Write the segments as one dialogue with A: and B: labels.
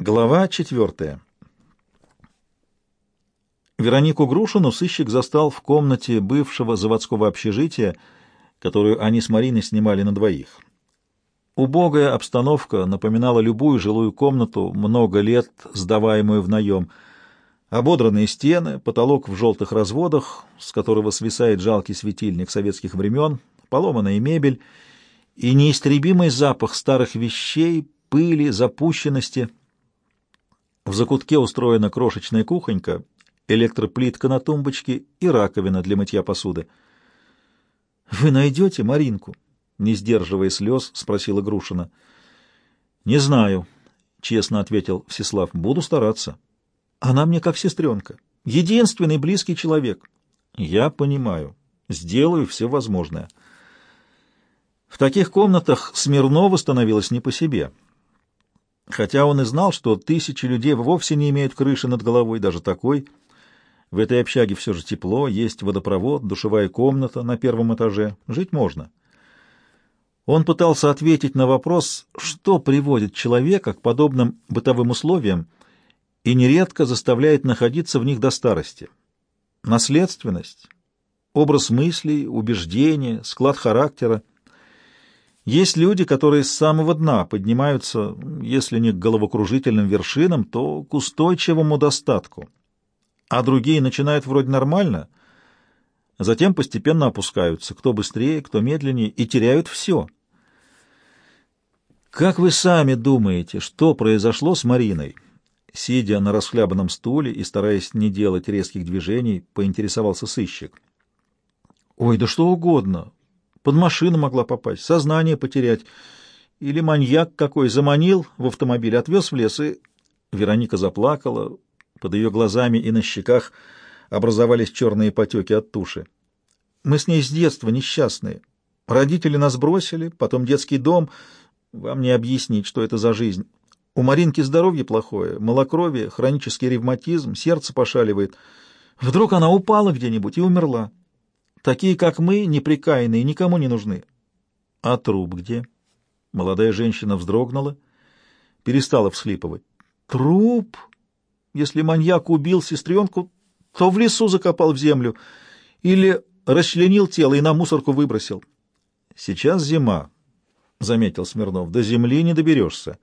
A: Глава четвертая. Веронику Грушину сыщик застал в комнате бывшего заводского общежития, которую они с Мариной снимали на двоих. Убогая обстановка напоминала любую жилую комнату, много лет сдаваемую в наем. Ободранные стены, потолок в желтых разводах, с которого свисает жалкий светильник советских времен, поломанная мебель и неистребимый запах старых вещей, пыли, запущенности — в закутке устроена крошечная кухонька, электроплитка на тумбочке и раковина для мытья посуды. — Вы найдете Маринку? — не сдерживая слез, спросила Грушина. — Не знаю, — честно ответил Всеслав. — Буду стараться. Она мне как сестренка. Единственный близкий человек. — Я понимаю. Сделаю все возможное. В таких комнатах Смирнову становилось не по себе. — Хотя он и знал, что тысячи людей вовсе не имеют крыши над головой, даже такой. В этой общаге все же тепло, есть водопровод, душевая комната на первом этаже. Жить можно. Он пытался ответить на вопрос, что приводит человека к подобным бытовым условиям и нередко заставляет находиться в них до старости. Наследственность, образ мыслей, убеждения, склад характера. Есть люди, которые с самого дна поднимаются, если не к головокружительным вершинам, то к устойчивому достатку, а другие начинают вроде нормально, затем постепенно опускаются, кто быстрее, кто медленнее, и теряют все. Как вы сами думаете, что произошло с Мариной? Сидя на расхлябанном стуле и стараясь не делать резких движений, поинтересовался сыщик. «Ой, да что угодно. Под машину могла попасть, сознание потерять. Или маньяк какой заманил в автомобиль, отвез в лес, и... Вероника заплакала. Под ее глазами и на щеках образовались черные потеки от туши. Мы с ней с детства несчастные. Родители нас бросили, потом детский дом. Вам не объяснить, что это за жизнь. У Маринки здоровье плохое, малокровие, хронический ревматизм, сердце пошаливает. Вдруг она упала где-нибудь и умерла. Такие, как мы, неприкаянные, никому не нужны. А труп где? Молодая женщина вздрогнула, перестала всхлипывать. Труп? Если маньяк убил сестренку, то в лесу закопал в землю или расчленил тело и на мусорку выбросил. Сейчас зима, — заметил Смирнов, — до земли не доберешься.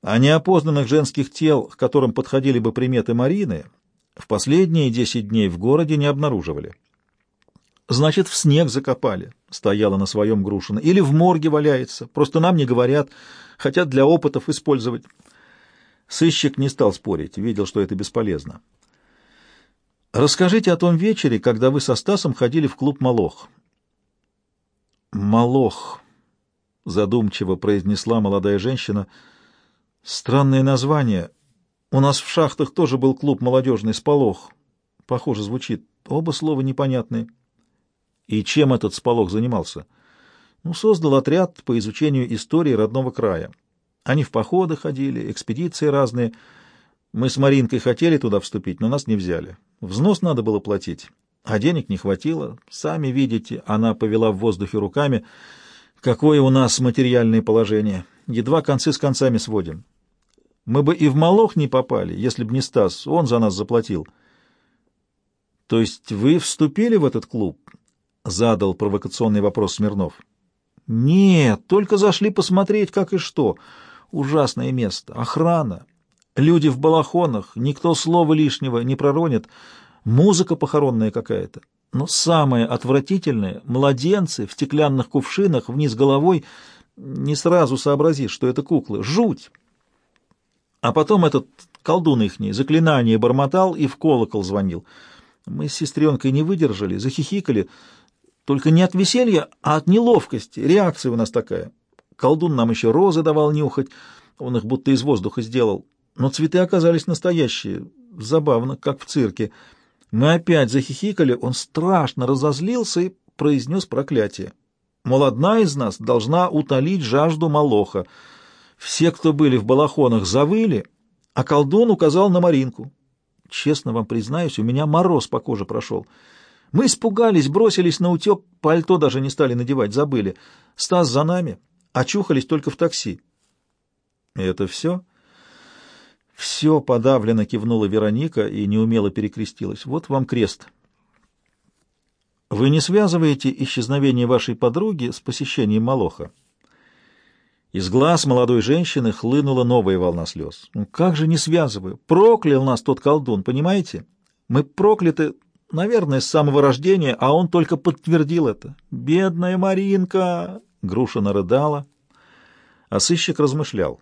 A: А неопознанных женских тел, к которым подходили бы приметы Марины, в последние десять дней в городе не обнаруживали. Значит, в снег закопали, стояла на своем Грушина. Или в морге валяется, просто нам не говорят, хотят для опытов использовать. Сыщик не стал спорить, видел, что это бесполезно. Расскажите о том вечере, когда вы со Стасом ходили в клуб «Молох». «Молох», — задумчиво произнесла молодая женщина. «Странное название. У нас в шахтах тоже был клуб молодежный «Сполох». Похоже звучит. Оба слова непонятные». И чем этот сполох занимался? Ну, создал отряд по изучению истории родного края. Они в походы ходили, экспедиции разные. Мы с Маринкой хотели туда вступить, но нас не взяли. Взнос надо было платить, а денег не хватило. Сами видите, она повела в воздухе руками. Какое у нас материальное положение. Едва концы с концами сводим. Мы бы и в Молох не попали, если бы не Стас, он за нас заплатил. То есть вы вступили в этот клуб — задал провокационный вопрос Смирнов. «Нет, только зашли посмотреть, как и что. Ужасное место. Охрана. Люди в балахонах, никто слова лишнего не проронит. Музыка похоронная какая-то. Но самое отвратительное — младенцы в стеклянных кувшинах вниз головой. Не сразу сообразишь, что это куклы. Жуть!» А потом этот колдун ихний заклинание бормотал и в колокол звонил. Мы с сестренкой не выдержали, захихикали — только не от веселья, а от неловкости. Реакция у нас такая. Колдун нам еще розы давал нюхать, он их будто из воздуха сделал. Но цветы оказались настоящие. Забавно, как в цирке. Мы опять захихикали, он страшно разозлился и произнес проклятие. Мол, одна из нас должна утолить жажду Молоха. Все, кто были в балахонах, завыли, а колдун указал на Маринку. Честно вам признаюсь, у меня мороз по коже прошел. Мы испугались, бросились на утек, пальто даже не стали надевать, забыли. Стас за нами, очухались только в такси. — Это все? Все подавленно кивнула Вероника и неумело перекрестилась. Вот вам крест. Вы не связываете исчезновение вашей подруги с посещением Молоха? Из глаз молодой женщины хлынула новая волна слез. Ну, как же не связываю? Проклял нас тот колдун, понимаете? Мы прокляты, наверное, с самого рождения, а он только подтвердил это. Бедная Маринка! Груша нарыдала, а сыщик размышлял.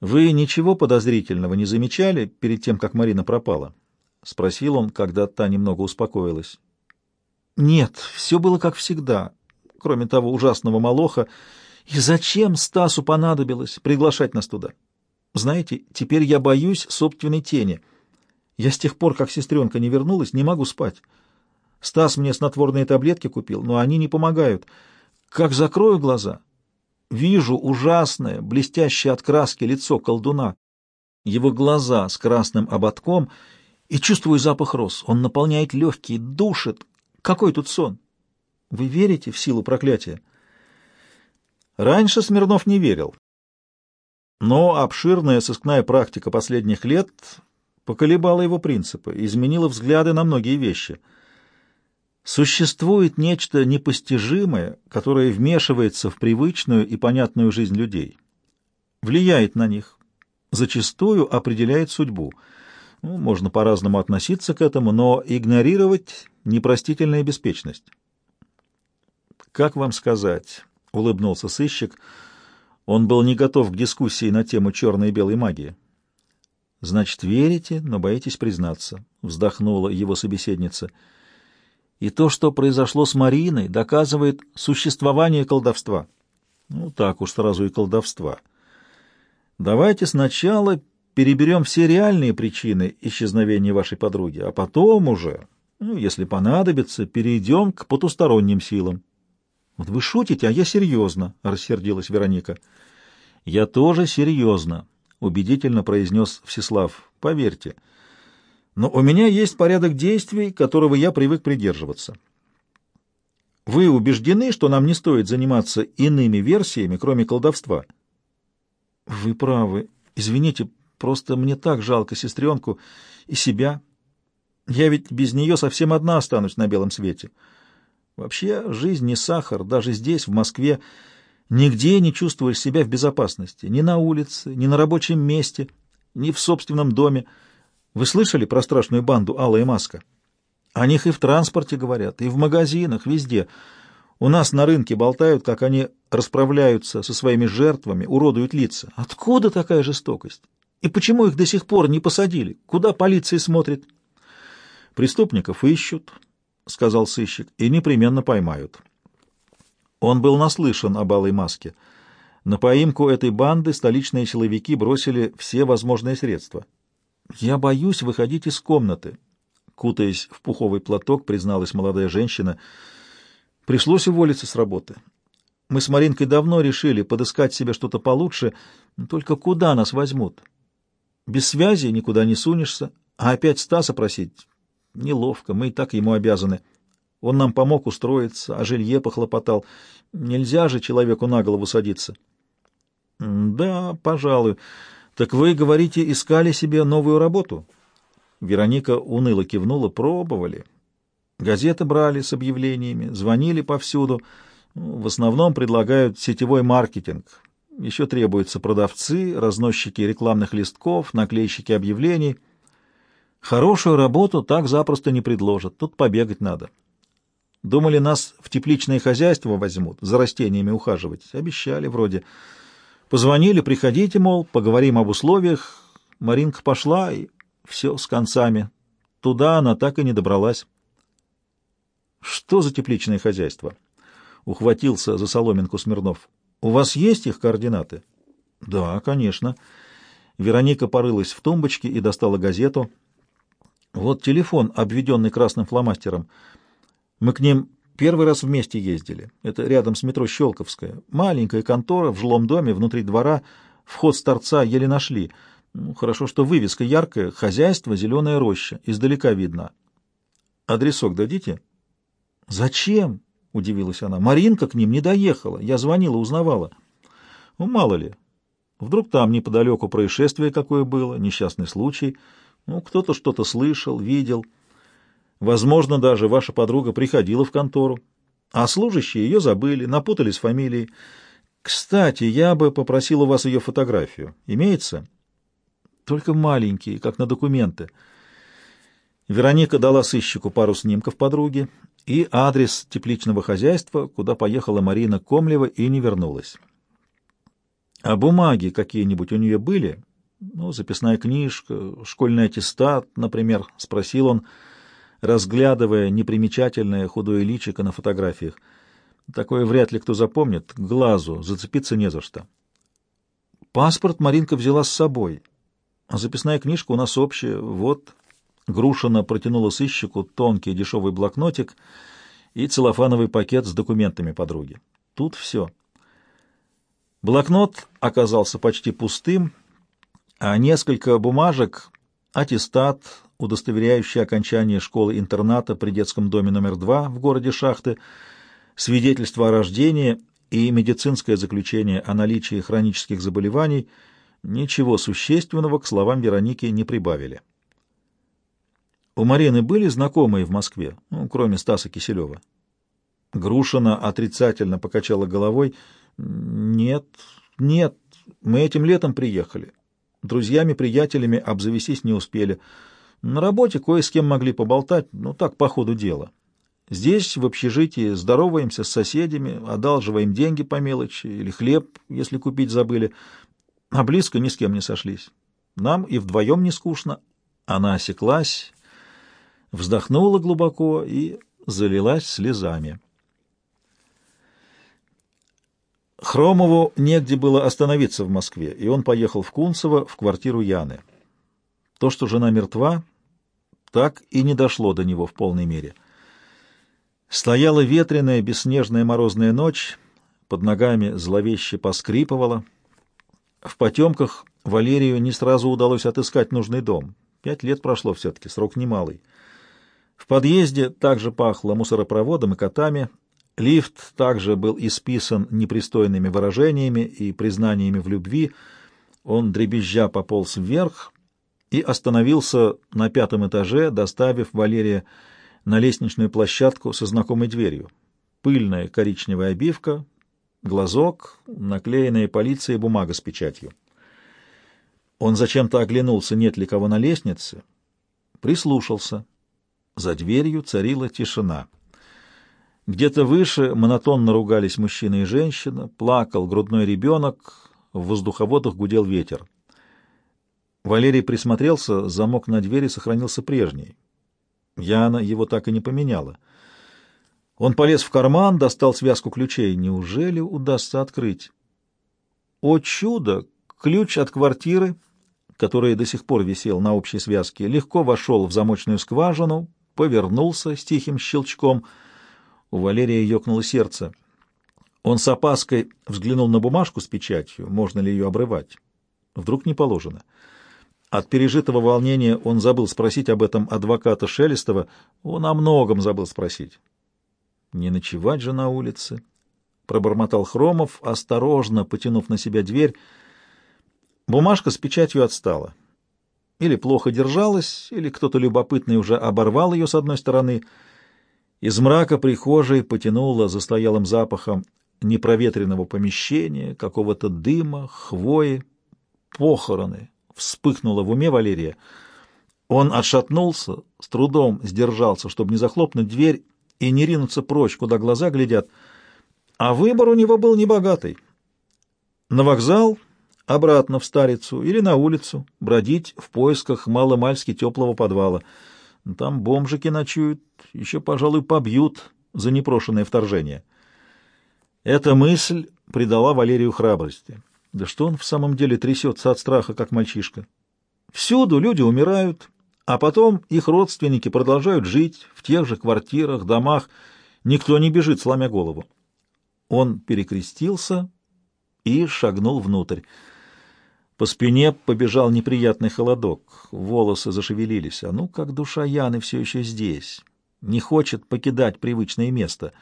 A: «Вы ничего подозрительного не замечали перед тем, как Марина пропала?» — спросил он, когда та немного успокоилась. «Нет, все было как всегда, кроме того ужасного молоха, и зачем Стасу понадобилось приглашать нас туда? Знаете, теперь я боюсь собственной тени. Я с тех пор, как сестренка не вернулась, не могу спать. Стас мне снотворные таблетки купил, но они не помогают. Как закрою глаза, вижу ужасное, блестящее от краски лицо колдуна, его глаза с красным ободком, и чувствую запах роз. Он наполняет легкие, душит. Какой тут сон? Вы верите в силу проклятия? Раньше Смирнов не верил. Но обширная сыскная практика последних лет поколебала его принципы, изменила взгляды на многие вещи. Существует нечто непостижимое, которое вмешивается в привычную и понятную жизнь людей, влияет на них, зачастую определяет судьбу. Ну, можно по-разному относиться к этому, но игнорировать непростительная беспечность. Как вам сказать? — улыбнулся сыщик. Он был не готов к дискуссии на тему черной и белой магии. «Значит, верите, но боитесь признаться», — вздохнула его собеседница. «И то, что произошло с Мариной, доказывает существование колдовства». «Ну, так уж сразу и колдовства. Давайте сначала переберем все реальные причины исчезновения вашей подруги, а потом уже, ну, если понадобится, перейдем к потусторонним силам». Вот вы шутите, а я серьезно, — рассердилась Вероника. Я тоже серьезно, — убедительно произнес Всеслав. Поверьте. Но у меня есть порядок действий, которого я привык придерживаться. Вы убеждены, что нам не стоит заниматься иными версиями, кроме колдовства? Вы правы. Извините, просто мне так жалко сестренку и себя. Я ведь без нее совсем одна останусь на белом свете. — Вообще, жизнь не сахар, даже здесь, в Москве, нигде не чувствуешь себя в безопасности, ни на улице, ни на рабочем месте, ни в собственном доме. Вы слышали про страшную банду Алла Маска? О них и в транспорте говорят, и в магазинах, везде. У нас на рынке болтают, как они расправляются со своими жертвами, уродуют лица. Откуда такая жестокость? И почему их до сих пор не посадили? Куда полиция смотрит? Преступников ищут, — сказал сыщик, — и непременно поймают. Он был наслышан об алой маске. На поимку этой банды столичные силовики бросили все возможные средства. «Я боюсь выходить из комнаты», — кутаясь в пуховый платок, призналась молодая женщина. «Пришлось уволиться с работы. Мы с Маринкой давно решили подыскать себе что-то получше, только куда нас возьмут? Без связи никуда не сунешься, а опять Стаса просить Неловко, мы и так ему обязаны. Он нам помог устроиться, о жилье похлопотал. Нельзя же человеку на голову садиться. — Да, пожалуй. Так вы, говорите, искали себе новую работу? Вероника уныло кивнула. Пробовали. Газеты брали с объявлениями, звонили повсюду. В основном предлагают сетевой маркетинг. Еще требуются продавцы, разносчики рекламных листков, наклейщики объявлений — Хорошую работу так запросто не предложат, тут побегать надо. Думали, нас в тепличное хозяйство возьмут, за растениями ухаживать. Обещали вроде. Позвонили, приходите, мол, поговорим об условиях. Маринка пошла, и все с концами. Туда она так и не добралась. Что за тепличное хозяйство? Ухватился за соломинку Смирнов. У вас есть их координаты? Да, конечно. Вероника порылась в тумбочке и достала газету — вот телефон, обведенный красным фломастером. Мы к ним первый раз вместе ездили. Это рядом с метро Щелковская. Маленькая контора в жилом доме, внутри двора. Вход с торца еле нашли. Ну, хорошо, что вывеска яркая. Хозяйство «Зеленая роща». Издалека видно. Адресок дадите? Зачем? — удивилась она. Маринка к ним не доехала. Я звонила, узнавала. Ну, мало ли. Вдруг там неподалеку происшествие какое было, несчастный случай. Ну, кто-то что-то слышал, видел. Возможно, даже ваша подруга приходила в контору, а служащие ее забыли, напутались фамилией. Кстати, я бы попросил у вас ее фотографию. Имеется? Только маленькие, как на документы. Вероника дала сыщику пару снимков подруги и адрес тепличного хозяйства, куда поехала Марина Комлева и не вернулась. А бумаги какие-нибудь у нее были? Ну, записная книжка, школьный аттестат, например, — спросил он, разглядывая непримечательное худое личико на фотографиях. Такое вряд ли кто запомнит, глазу зацепиться не за что. Паспорт Маринка взяла с собой, а записная книжка у нас общая, вот... Грушина протянула сыщику тонкий дешевый блокнотик и целлофановый пакет с документами подруги. Тут все. Блокнот оказался почти пустым, а несколько бумажек, аттестат, удостоверяющий окончание школы-интерната при детском доме номер два в городе Шахты, свидетельство о рождении и медицинское заключение о наличии хронических заболеваний, ничего существенного к словам Вероники не прибавили. У Марины были знакомые в Москве, ну, кроме Стаса Киселева? Грушина отрицательно покачала головой. Нет, нет, мы этим летом приехали. Друзьями-приятелями обзавестись не успели. На работе кое с кем могли поболтать, ну так, по ходу дела. Здесь, в общежитии, здороваемся с соседями, одалживаем деньги по мелочи или хлеб, если купить забыли, а близко ни с кем не сошлись. Нам и вдвоем не скучно. Она осеклась вздохнула глубоко и залилась слезами. Хромову негде было остановиться в Москве, и он поехал в Кунцево в квартиру Яны. То, что жена мертва, так и не дошло до него в полной мере. Стояла ветреная, бесснежная морозная ночь, под ногами зловеще поскрипывала. В потемках Валерию не сразу удалось отыскать нужный дом. Пять лет прошло все-таки, срок немалый. В подъезде также пахло мусоропроводом и котами. Лифт также был исписан непристойными выражениями и признаниями в любви. Он дребезжа пополз вверх и остановился на пятом этаже, доставив Валерия на лестничную площадку со знакомой дверью. Пыльная коричневая обивка, глазок, наклеенная полицией бумага с печатью. Он зачем-то оглянулся, нет ли кого на лестнице, прислушался — за дверью царила тишина. Где-то выше монотонно ругались мужчина и женщина, плакал грудной ребенок, в воздуховодах гудел ветер. Валерий присмотрелся, замок на двери сохранился прежний. Яна его так и не поменяла. Он полез в карман, достал связку ключей. Неужели удастся открыть? О чудо! Ключ от квартиры, который до сих пор висел на общей связке, легко вошел в замочную скважину, повернулся с тихим щелчком. У Валерия ёкнуло сердце. Он с опаской взглянул на бумажку с печатью, можно ли ее обрывать. Вдруг не положено. От пережитого волнения он забыл спросить об этом адвоката Шелестова. Он о многом забыл спросить. «Не ночевать же на улице», — пробормотал Хромов, осторожно потянув на себя дверь. Бумажка с печатью отстала или плохо держалась, или кто-то любопытный уже оборвал ее с одной стороны. Из мрака прихожей потянуло застоялым запахом непроветренного помещения, какого-то дыма, хвои, похороны. Вспыхнуло в уме Валерия. Он отшатнулся, с трудом сдержался, чтобы не захлопнуть дверь и не ринуться прочь, куда глаза глядят. А выбор у него был небогатый. На вокзал обратно в Старицу или на улицу, бродить в поисках маломальски теплого подвала. Там бомжики ночуют, еще, пожалуй, побьют за непрошенное вторжение. Эта мысль придала Валерию храбрости. Да что он в самом деле трясется от страха, как мальчишка? Всюду люди умирают, а потом их родственники продолжают жить в тех же квартирах, домах. Никто не бежит, сломя голову. Он перекрестился и шагнул внутрь. По спине побежал неприятный холодок, волосы зашевелились. А ну, как душа Яны все еще здесь, не хочет покидать привычное место.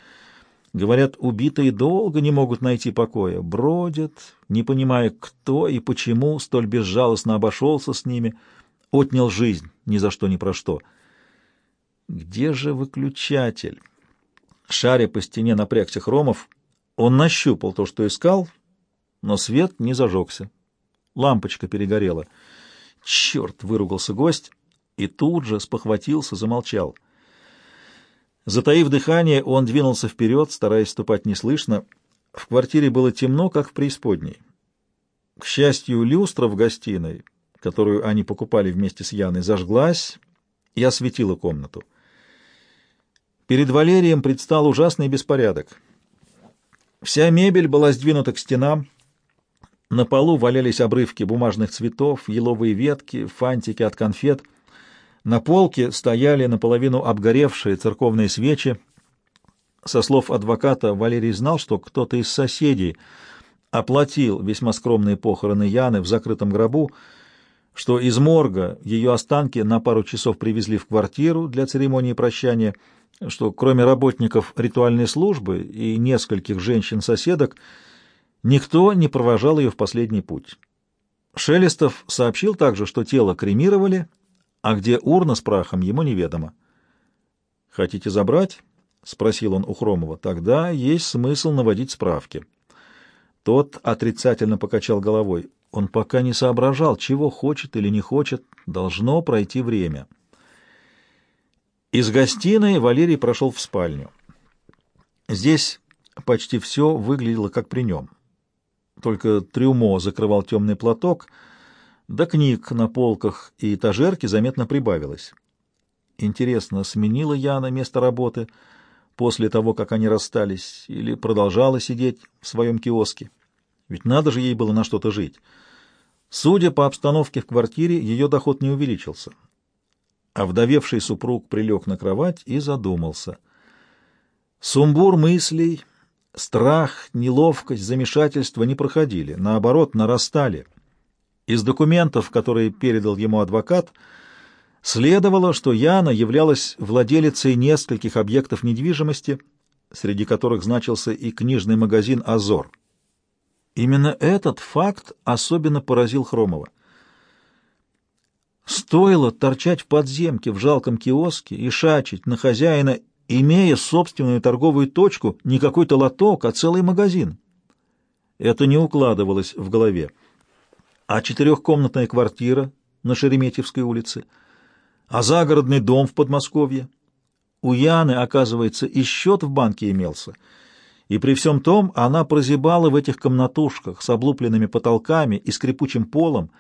A: Говорят, убитые долго не могут найти покоя, бродят, не понимая, кто и почему столь безжалостно обошелся с ними, отнял жизнь ни за что ни про что. Где же выключатель? Шаря по стене напрягся Хромов. Он нащупал то, что искал, но свет не зажегся. Лампочка перегорела. «Черт!» — выругался гость и тут же спохватился, замолчал. Затаив дыхание, он двинулся вперед, стараясь ступать неслышно. В квартире было темно, как в преисподней. К счастью, люстра в гостиной, которую они покупали вместе с Яной, зажглась и осветила комнату. Перед Валерием предстал ужасный беспорядок. Вся мебель была сдвинута к стенам, на полу валялись обрывки бумажных цветов, еловые ветки, фантики от конфет. На полке стояли наполовину обгоревшие церковные свечи. Со слов адвоката Валерий знал, что кто-то из соседей оплатил весьма скромные похороны Яны в закрытом гробу, что из морга ее останки на пару часов привезли в квартиру для церемонии прощания, что кроме работников ритуальной службы и нескольких женщин-соседок Никто не провожал ее в последний путь. Шелестов сообщил также, что тело кремировали, а где урна с прахом, ему неведомо. «Хотите забрать?» — спросил он у Хромова. «Тогда есть смысл наводить справки». Тот отрицательно покачал головой. Он пока не соображал, чего хочет или не хочет. Должно пройти время. Из гостиной Валерий прошел в спальню. Здесь почти все выглядело как при нем. Только трюмо закрывал темный платок, да книг на полках и этажерке заметно прибавилось. Интересно, сменила Яна место работы после того, как они расстались, или продолжала сидеть в своем киоске? Ведь надо же ей было на что-то жить. Судя по обстановке в квартире, ее доход не увеличился. А вдовевший супруг прилег на кровать и задумался. Сумбур мыслей Страх, неловкость, замешательство не проходили, наоборот, нарастали. Из документов, которые передал ему адвокат, следовало, что Яна являлась владелицей нескольких объектов недвижимости, среди которых значился и книжный магазин «Азор». Именно этот факт особенно поразил Хромова. Стоило торчать в подземке в жалком киоске и шачить на хозяина имея собственную торговую точку, не какой-то лоток, а целый магазин. Это не укладывалось в голове. А четырехкомнатная квартира на Шереметьевской улице, а загородный дом в Подмосковье. У Яны, оказывается, и счет в банке имелся. И при всем том она прозябала в этих комнатушках с облупленными потолками и скрипучим полом,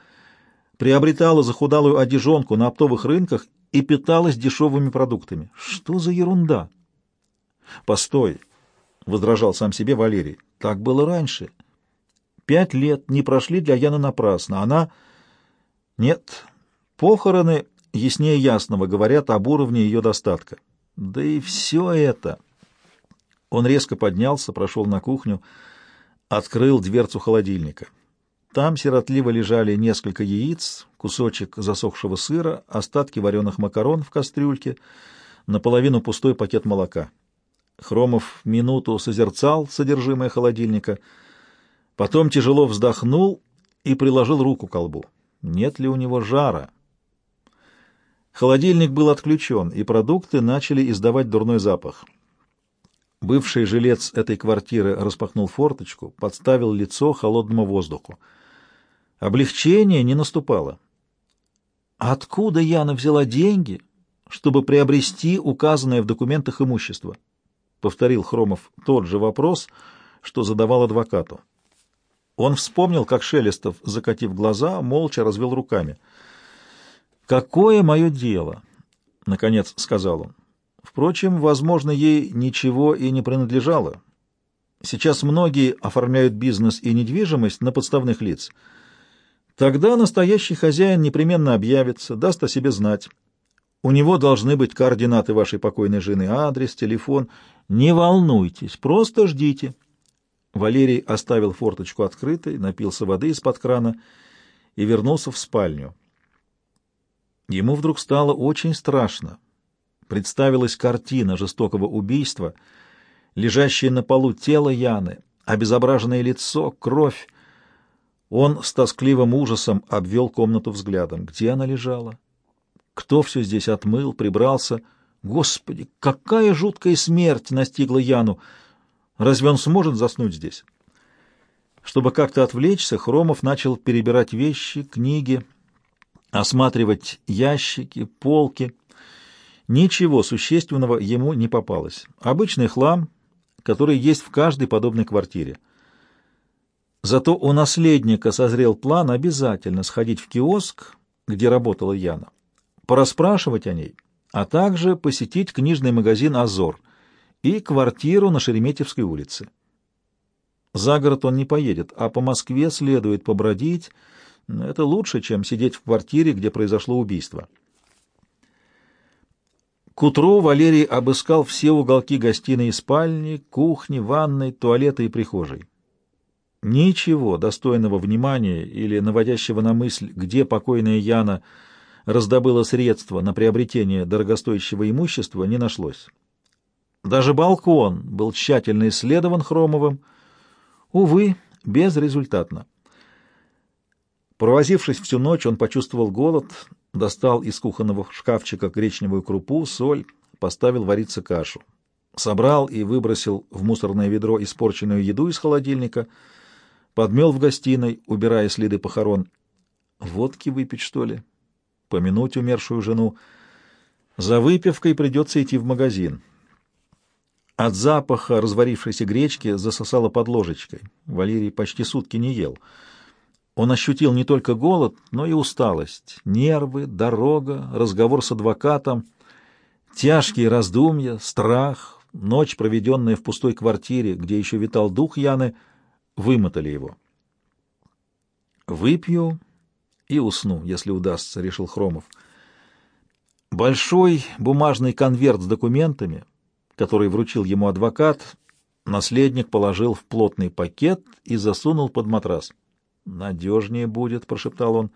A: приобретала захудалую одежонку на оптовых рынках и питалась дешевыми продуктами. Что за ерунда? Постой, — возражал сам себе Валерий. Так было раньше. Пять лет не прошли для Яны напрасно. Она... Нет, похороны яснее ясного говорят об уровне ее достатка. Да и все это... Он резко поднялся, прошел на кухню, открыл дверцу холодильника. Там сиротливо лежали несколько яиц, кусочек засохшего сыра, остатки вареных макарон в кастрюльке, наполовину пустой пакет молока. Хромов минуту созерцал содержимое холодильника, потом тяжело вздохнул и приложил руку к колбу. Нет ли у него жара? Холодильник был отключен, и продукты начали издавать дурной запах. Бывший жилец этой квартиры распахнул форточку, подставил лицо холодному воздуху. Облегчение не наступало. Откуда Яна взяла деньги, чтобы приобрести указанное в документах имущество? Повторил Хромов тот же вопрос, что задавал адвокату. Он вспомнил, как Шелестов, закатив глаза, молча развел руками. «Какое мое дело?» — наконец сказал он. Впрочем, возможно, ей ничего и не принадлежало. Сейчас многие оформляют бизнес и недвижимость на подставных лиц — Тогда настоящий хозяин непременно объявится, даст о себе знать. У него должны быть координаты вашей покойной жены, адрес, телефон. Не волнуйтесь, просто ждите. Валерий оставил форточку открытой, напился воды из-под крана и вернулся в спальню. Ему вдруг стало очень страшно. Представилась картина жестокого убийства. лежащее на полу тело Яны, обезображенное лицо, кровь. Он с тоскливым ужасом обвел комнату взглядом. Где она лежала? Кто все здесь отмыл, прибрался? Господи, какая жуткая смерть настигла Яну! Разве он сможет заснуть здесь? Чтобы как-то отвлечься, Хромов начал перебирать вещи, книги, осматривать ящики, полки. Ничего существенного ему не попалось. Обычный хлам, который есть в каждой подобной квартире. Зато у наследника созрел план обязательно сходить в киоск, где работала Яна, пораспрашивать о ней, а также посетить книжный магазин «Азор» и квартиру на Шереметьевской улице. За город он не поедет, а по Москве следует побродить. Это лучше, чем сидеть в квартире, где произошло убийство. К утру Валерий обыскал все уголки гостиной и спальни, кухни, ванной, туалета и прихожей. Ничего достойного внимания или наводящего на мысль, где покойная Яна раздобыла средства на приобретение дорогостоящего имущества, не нашлось. Даже балкон был тщательно исследован Хромовым. Увы, безрезультатно. Провозившись всю ночь, он почувствовал голод, достал из кухонного шкафчика гречневую крупу, соль, поставил вариться кашу. Собрал и выбросил в мусорное ведро испорченную еду из холодильника — подмел в гостиной, убирая следы похорон. Водки выпить, что ли? Помянуть умершую жену. За выпивкой придется идти в магазин. От запаха разварившейся гречки засосало под ложечкой. Валерий почти сутки не ел. Он ощутил не только голод, но и усталость. Нервы, дорога, разговор с адвокатом, тяжкие раздумья, страх, ночь, проведенная в пустой квартире, где еще витал дух Яны — вымотали его. «Выпью и усну, если удастся», — решил Хромов. Большой бумажный конверт с документами, который вручил ему адвокат, наследник положил в плотный пакет и засунул под матрас. «Надежнее будет», — прошептал он.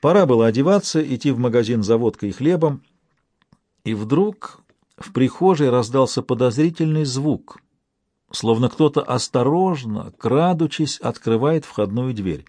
A: Пора было одеваться, идти в магазин за водкой и хлебом, и вдруг в прихожей раздался подозрительный звук — словно кто-то осторожно, крадучись, открывает входную дверь.